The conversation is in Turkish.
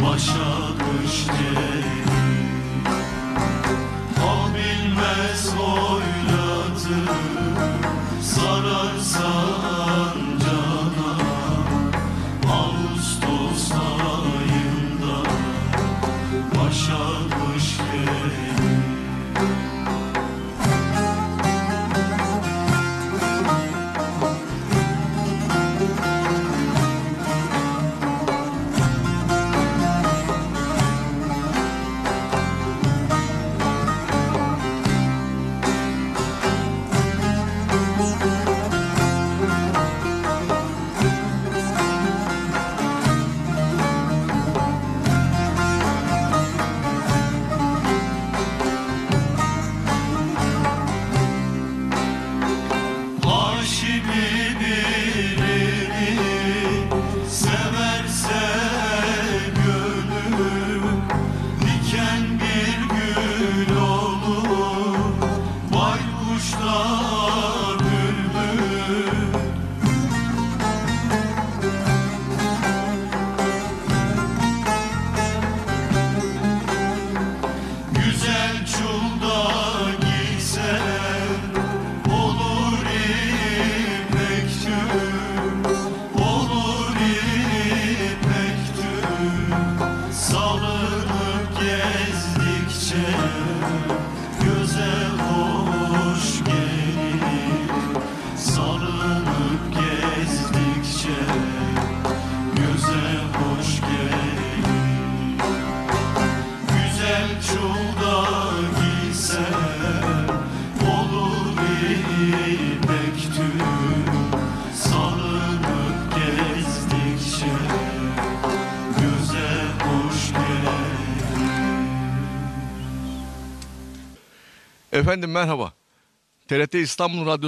başa düşterim Hal bilmez oyladı sararsa Efendim merhaba. TRT İstanbul Radyosu